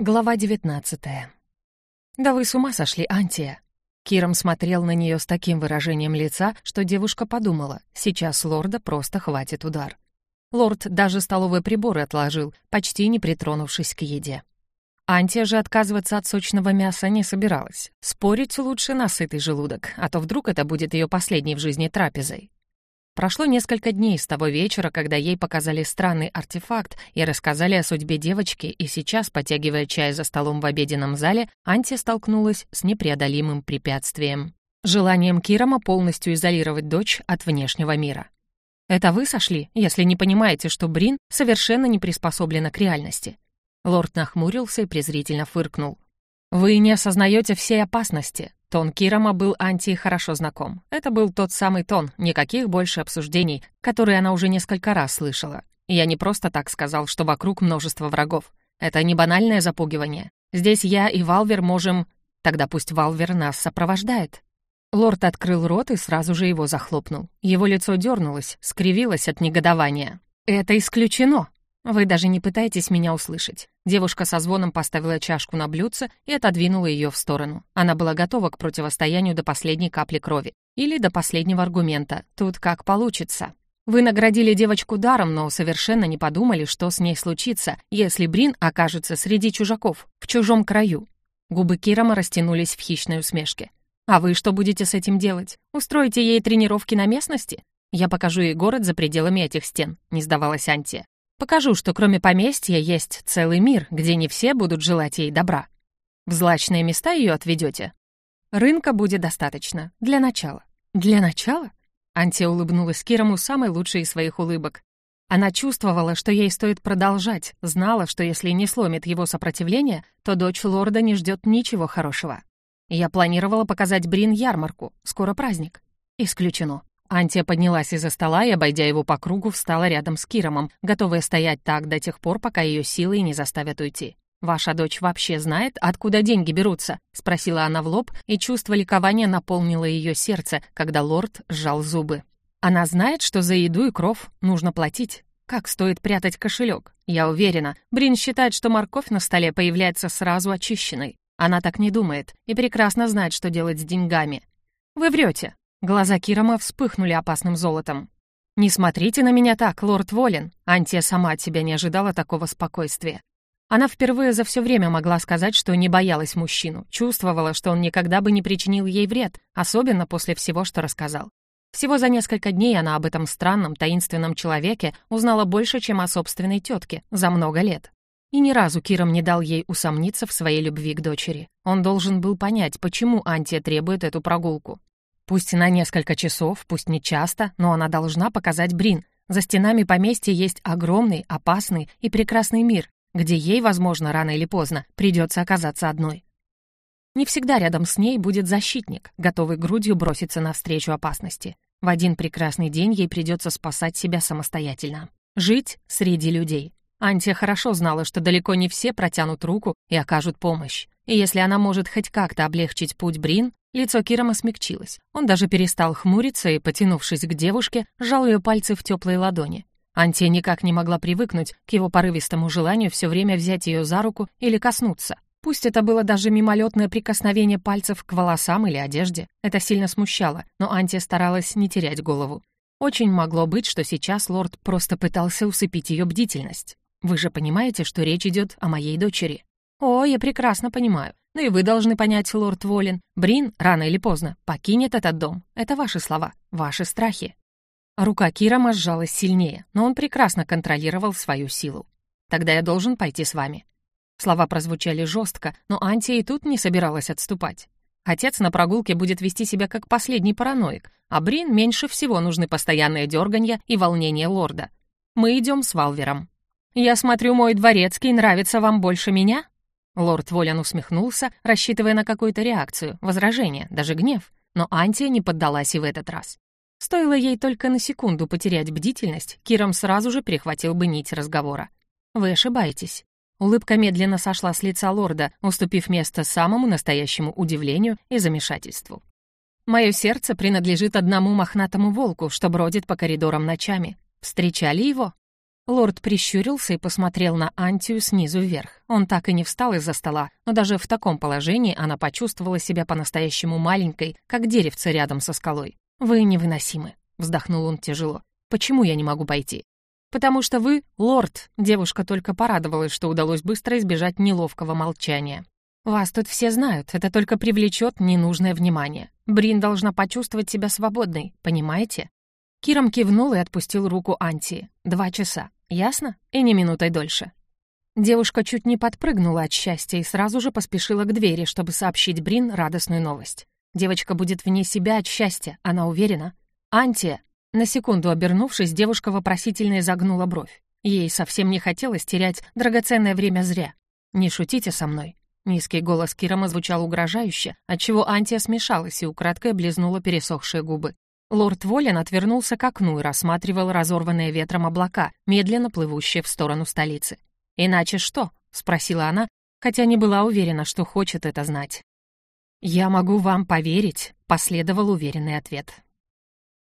Глава 19 «Да вы с ума сошли, Антия!» Киром смотрел на нее с таким выражением лица, что девушка подумала, сейчас лорда просто хватит удар. Лорд даже столовые приборы отложил, почти не притронувшись к еде. Антия же отказываться от сочного мяса не собиралась. Спорить лучше на сытый желудок, а то вдруг это будет ее последней в жизни трапезой. Прошло несколько дней с того вечера, когда ей показали странный артефакт и рассказали о судьбе девочки, и сейчас, потягивая чай за столом в обеденном зале, Анти столкнулась с непреодолимым препятствием. Желанием Кирома полностью изолировать дочь от внешнего мира. «Это вы сошли, если не понимаете, что Брин совершенно не приспособлена к реальности?» Лорд нахмурился и презрительно фыркнул. «Вы не осознаете всей опасности. Тон Кирома был Анти хорошо знаком. Это был тот самый тон, никаких больше обсуждений, которые она уже несколько раз слышала. Я не просто так сказал, что вокруг множество врагов. Это не банальное запугивание. Здесь я и Валвер можем... Тогда пусть Валвер нас сопровождает. Лорд открыл рот и сразу же его захлопнул. Его лицо дернулось, скривилось от негодования. «Это исключено!» «Вы даже не пытаетесь меня услышать». Девушка со звоном поставила чашку на блюдце и отодвинула ее в сторону. Она была готова к противостоянию до последней капли крови. Или до последнего аргумента. Тут как получится. Вы наградили девочку даром, но совершенно не подумали, что с ней случится, если Брин окажется среди чужаков, в чужом краю. Губы Кирома растянулись в хищной усмешке. «А вы что будете с этим делать? Устроите ей тренировки на местности? Я покажу ей город за пределами этих стен», — не сдавалась Антия. Покажу, что кроме поместья есть целый мир, где не все будут желать ей добра. В злачные места ее отведете. Рынка будет достаточно. Для начала. Для начала? Антия улыбнулась Кирому самой лучшей из своих улыбок. Она чувствовала, что ей стоит продолжать, знала, что если не сломит его сопротивление, то дочь лорда не ждет ничего хорошего. Я планировала показать Брин ярмарку, скоро праздник. Исключено. Антия поднялась из-за стола и, обойдя его по кругу, встала рядом с Киромом, готовая стоять так до тех пор, пока ее силы не заставят уйти. «Ваша дочь вообще знает, откуда деньги берутся?» — спросила она в лоб, и чувство ликования наполнило ее сердце, когда лорд сжал зубы. «Она знает, что за еду и кров нужно платить. Как стоит прятать кошелек? Я уверена, Брин считает, что морковь на столе появляется сразу очищенной. Она так не думает и прекрасно знает, что делать с деньгами. Вы врете. Глаза Кирома вспыхнули опасным золотом. «Не смотрите на меня так, лорд Волин!» Антия сама от себя не ожидала такого спокойствия. Она впервые за все время могла сказать, что не боялась мужчину, чувствовала, что он никогда бы не причинил ей вред, особенно после всего, что рассказал. Всего за несколько дней она об этом странном, таинственном человеке узнала больше, чем о собственной тетке, за много лет. И ни разу Киром не дал ей усомниться в своей любви к дочери. Он должен был понять, почему Антия требует эту прогулку. Пусть на несколько часов, пусть не часто, но она должна показать Брин. За стенами поместья есть огромный, опасный и прекрасный мир, где ей, возможно, рано или поздно придется оказаться одной. Не всегда рядом с ней будет защитник, готовый грудью броситься навстречу опасности. В один прекрасный день ей придется спасать себя самостоятельно. Жить среди людей. Антия хорошо знала, что далеко не все протянут руку и окажут помощь. И если она может хоть как-то облегчить путь Брин, лицо Кирома смягчилось. Он даже перестал хмуриться и, потянувшись к девушке, сжал ее пальцы в теплые ладони. Антия никак не могла привыкнуть к его порывистому желанию все время взять ее за руку или коснуться. Пусть это было даже мимолетное прикосновение пальцев к волосам или одежде, это сильно смущало, но Антия старалась не терять голову. Очень могло быть, что сейчас лорд просто пытался усыпить ее бдительность. Вы же понимаете, что речь идет о моей дочери. «О, я прекрасно понимаю. Ну и вы должны понять, лорд Волин. Брин, рано или поздно, покинет этот дом. Это ваши слова, ваши страхи». Рука Кирома сжалась сильнее, но он прекрасно контролировал свою силу. «Тогда я должен пойти с вами». Слова прозвучали жестко, но Антия и тут не собиралась отступать. Отец на прогулке будет вести себя как последний параноик, а Брин меньше всего нужны постоянные дерганья и волнение лорда. Мы идем с Валвером. «Я смотрю, мой дворецкий нравится вам больше меня?» Лорд Волан усмехнулся, рассчитывая на какую-то реакцию, возражение, даже гнев. Но Антия не поддалась и в этот раз. Стоило ей только на секунду потерять бдительность, Киром сразу же перехватил бы нить разговора. «Вы ошибаетесь». Улыбка медленно сошла с лица лорда, уступив место самому настоящему удивлению и замешательству. «Мое сердце принадлежит одному мохнатому волку, что бродит по коридорам ночами. Встречали его?» Лорд прищурился и посмотрел на Антию снизу вверх. Он так и не встал из-за стола, но даже в таком положении она почувствовала себя по-настоящему маленькой, как деревце рядом со скалой. «Вы невыносимы», — вздохнул он тяжело. «Почему я не могу пойти?» «Потому что вы — лорд», — девушка только порадовалась, что удалось быстро избежать неловкого молчания. «Вас тут все знают, это только привлечет ненужное внимание. Брин должна почувствовать себя свободной, понимаете?» Киром кивнул и отпустил руку Антии. «Два часа. Ясно? И не минутой дольше». Девушка чуть не подпрыгнула от счастья и сразу же поспешила к двери, чтобы сообщить Брин радостную новость. Девочка будет вне себя от счастья, она уверена. «Антия!» На секунду обернувшись, девушка вопросительно изогнула бровь. Ей совсем не хотелось терять драгоценное время зря. «Не шутите со мной». Низкий голос Кирома звучал угрожающе, отчего Антия смешалась и украдкой облизнула пересохшие губы. Лорд Волин отвернулся к окну и рассматривал разорванные ветром облака, медленно плывущие в сторону столицы. «Иначе что?» — спросила она, хотя не была уверена, что хочет это знать. «Я могу вам поверить», — последовал уверенный ответ.